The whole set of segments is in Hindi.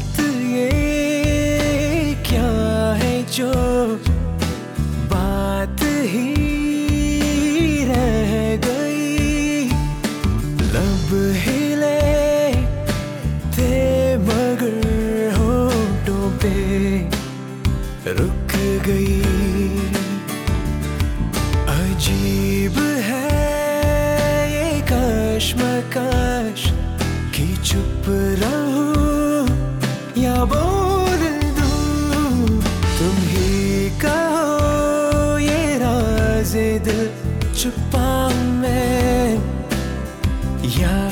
बात ये क्या है जो बात ही रह गई? लब हिले थे मगर होठों पे रुक गई। अजीब है ये कश्मकश की चुप रहूँ बोल दूँ? तुम ही कहो ये राज दिल मैं या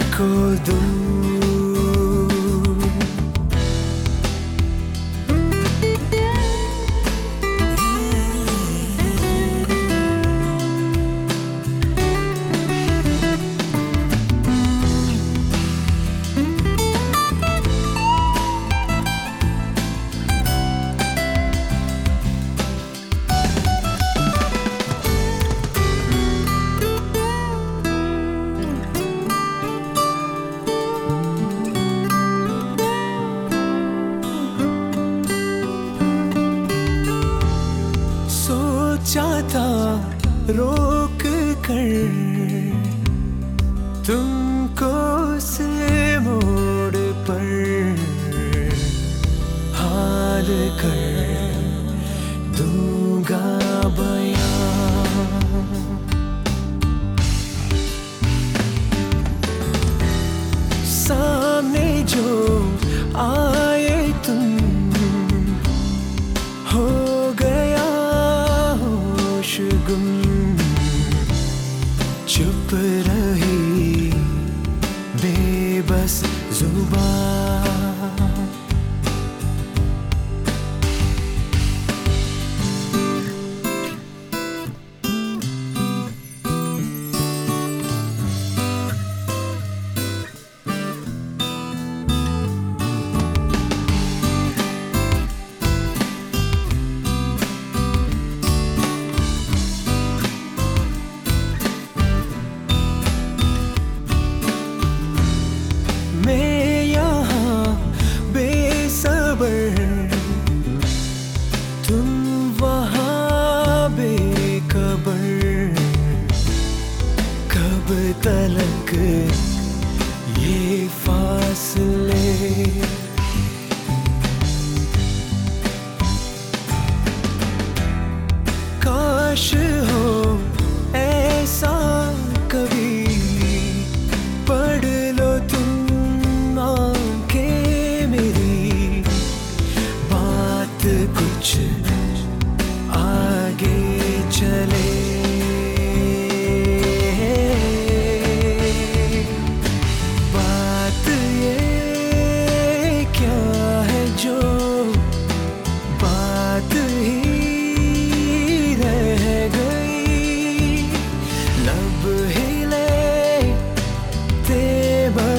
था रोक कर तुमको से चुप रही बेबस ज़ुबान